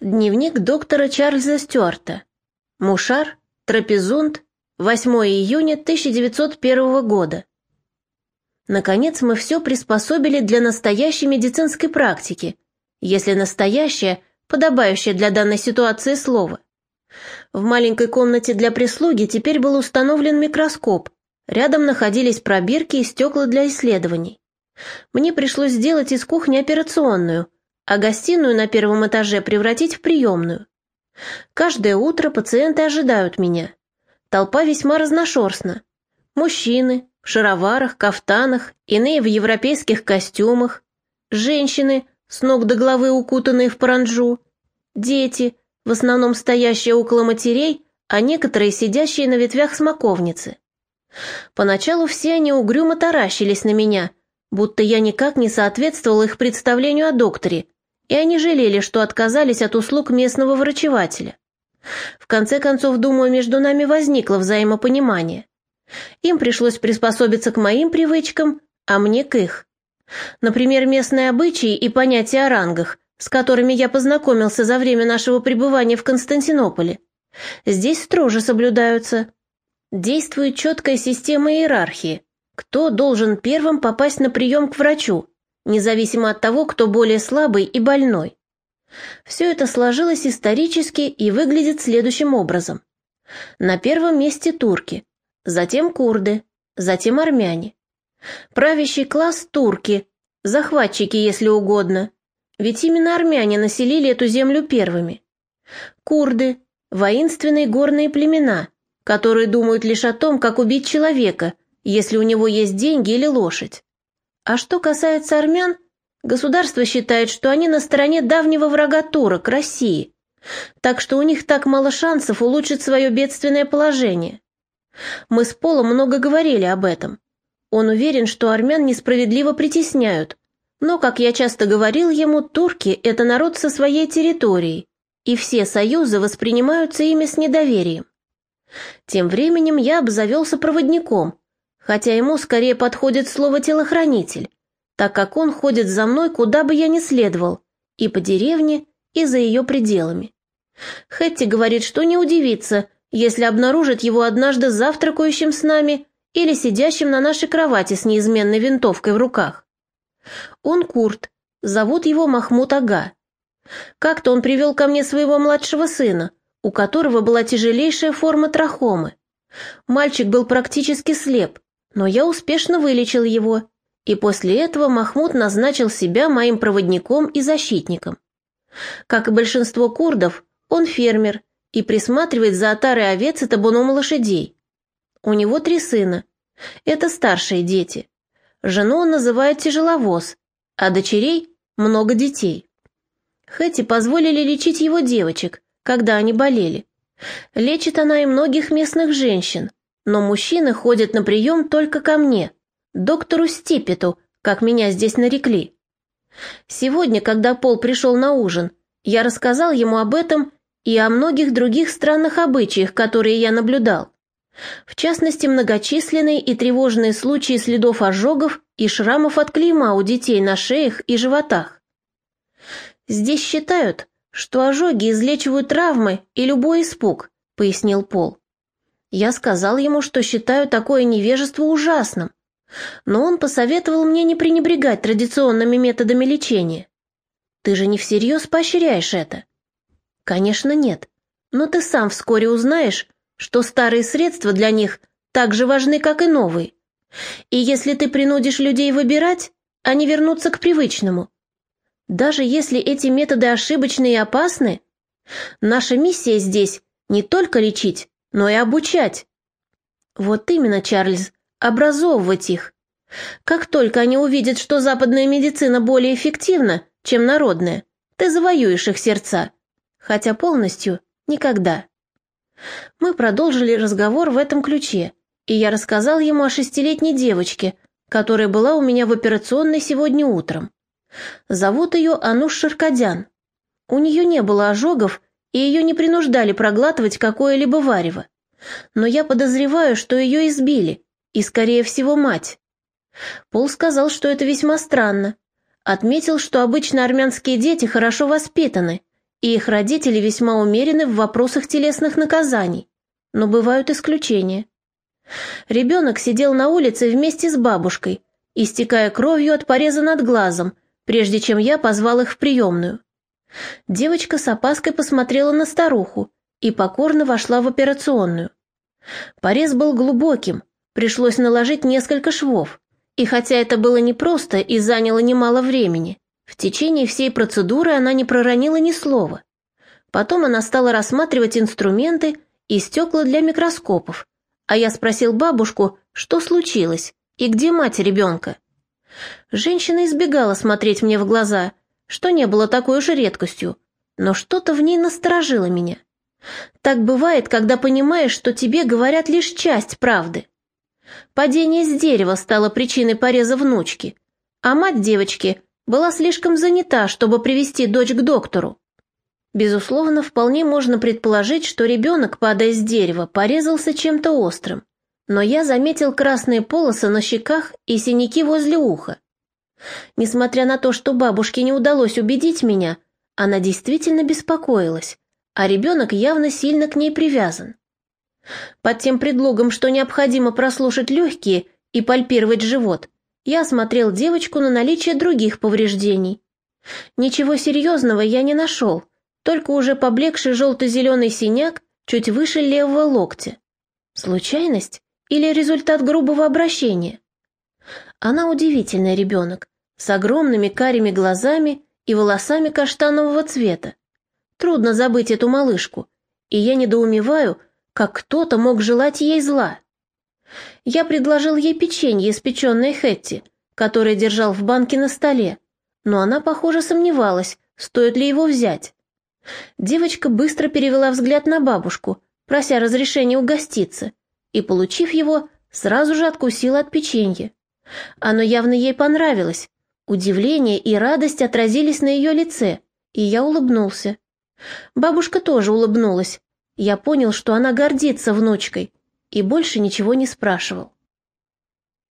Дневник доктора Чарльза Стюарта. Мушар, Трапезунд, 8 июня 1901 года. Наконец мы все приспособили для настоящей медицинской практики, если настоящее, подобающее для данной ситуации слово. В маленькой комнате для прислуги теперь был установлен микроскоп, рядом находились пробирки и стекла для исследований. Мне пришлось сделать из кухни операционную – а гостиную на первом этаже превратить в приемную. Каждое утро пациенты ожидают меня. Толпа весьма разношерстна. Мужчины в шароварах, кафтанах, иные в европейских костюмах, женщины с ног до головы укутанные в паранджу, дети, в основном стоящие около матерей, а некоторые сидящие на ветвях смоковницы. Поначалу все они угрюмо таращились на меня, будто я никак не соответствовал их представлению о докторе, и они жалели, что отказались от услуг местного врачевателя. В конце концов, думаю, между нами возникло взаимопонимание. Им пришлось приспособиться к моим привычкам, а мне к их. Например, местные обычаи и понятия о рангах, с которыми я познакомился за время нашего пребывания в Константинополе. Здесь строже соблюдаются. Действует четкая система иерархии. Кто должен первым попасть на прием к врачу? Независимо от того, кто более слабый и больной. Все это сложилось исторически и выглядит следующим образом. На первом месте турки, затем курды, затем армяне. Правящий класс – турки, захватчики, если угодно, ведь именно армяне населили эту землю первыми. Курды – воинственные горные племена, которые думают лишь о том, как убить человека, если у него есть деньги или лошадь. А что касается армян, государство считает, что они на стороне давнего врага турок, России, так что у них так мало шансов улучшить свое бедственное положение. Мы с Полом много говорили об этом. Он уверен, что армян несправедливо притесняют, но, как я часто говорил ему, турки – это народ со своей территорией, и все союзы воспринимаются ими с недоверием. Тем временем я обзавелся проводником, хотя ему скорее подходит слово «телохранитель», так как он ходит за мной, куда бы я ни следовал, и по деревне, и за ее пределами. Хэтти говорит, что не удивится, если обнаружит его однажды завтракающим с нами или сидящим на нашей кровати с неизменной винтовкой в руках. Он Курт, зовут его Махмуд Ага. Как-то он привел ко мне своего младшего сына, у которого была тяжелейшая форма трахомы. Мальчик был практически слеп, но я успешно вылечил его, и после этого Махмуд назначил себя моим проводником и защитником. Как и большинство курдов, он фермер и присматривает за отарой овец и табуном лошадей. У него три сына. Это старшие дети. Жену он называет тяжеловоз, а дочерей – много детей. Хэти позволили лечить его девочек, когда они болели. Лечит она и многих местных женщин, но мужчины ходят на прием только ко мне, доктору Стипету, как меня здесь нарекли. Сегодня, когда Пол пришел на ужин, я рассказал ему об этом и о многих других странных обычаях, которые я наблюдал. В частности, многочисленные и тревожные случаи следов ожогов и шрамов от клейма у детей на шеях и животах. Здесь считают, что ожоги излечивают травмы и любой испуг, пояснил Пол. Я сказал ему, что считаю такое невежество ужасным, но он посоветовал мне не пренебрегать традиционными методами лечения. Ты же не всерьез поощряешь это? Конечно, нет. Но ты сам вскоре узнаешь, что старые средства для них так же важны, как и новые. И если ты принудишь людей выбирать, они вернутся к привычному. Даже если эти методы ошибочны и опасны, наша миссия здесь не только лечить, но и обучать. Вот именно, Чарльз, образовывать их. Как только они увидят, что западная медицина более эффективна, чем народная, ты завоюешь их сердца. Хотя полностью никогда. Мы продолжили разговор в этом ключе, и я рассказал ему о шестилетней девочке, которая была у меня в операционной сегодня утром. Зовут ее Ануш Шаркадян. У нее не было ожогов, и ее не принуждали проглатывать какое-либо варево. Но я подозреваю, что ее избили, и, скорее всего, мать. Пол сказал, что это весьма странно. Отметил, что обычно армянские дети хорошо воспитаны, и их родители весьма умерены в вопросах телесных наказаний, но бывают исключения. Ребенок сидел на улице вместе с бабушкой, истекая кровью от пореза над глазом, прежде чем я позвал их в приемную. Девочка с опаской посмотрела на старуху и покорно вошла в операционную. Порез был глубоким, пришлось наложить несколько швов, и хотя это было непросто и заняло немало времени, в течение всей процедуры она не проронила ни слова. Потом она стала рассматривать инструменты и стекла для микроскопов, а я спросил бабушку, что случилось и где мать ребенка. Женщина избегала смотреть мне в глаза, что не было такой уж редкостью, но что-то в ней насторожило меня. Так бывает, когда понимаешь, что тебе говорят лишь часть правды. Падение с дерева стало причиной пореза внучки, а мать девочки была слишком занята, чтобы привести дочь к доктору. Безусловно, вполне можно предположить, что ребенок, падая с дерева, порезался чем-то острым, но я заметил красные полосы на щеках и синяки возле уха. Несмотря на то, что бабушке не удалось убедить меня, она действительно беспокоилась, а ребенок явно сильно к ней привязан. Под тем предлогом, что необходимо прослушать легкие и пальпировать живот, я осмотрел девочку на наличие других повреждений. Ничего серьезного я не нашел, только уже поблекший желто-зеленый синяк чуть выше левого локтя. Случайность или результат грубого обращения? Она удивительный ребенок, с огромными карими глазами и волосами каштанового цвета. Трудно забыть эту малышку, и я недоумеваю, как кто-то мог желать ей зла. Я предложил ей печенье, испеченное Хетти, которое держал в банке на столе, но она, похоже, сомневалась, стоит ли его взять. Девочка быстро перевела взгляд на бабушку, прося разрешения угоститься, и, получив его, сразу же откусила от печенья. Оно явно ей понравилось. Удивление и радость отразились на ее лице, и я улыбнулся. Бабушка тоже улыбнулась. Я понял, что она гордится внучкой, и больше ничего не спрашивал.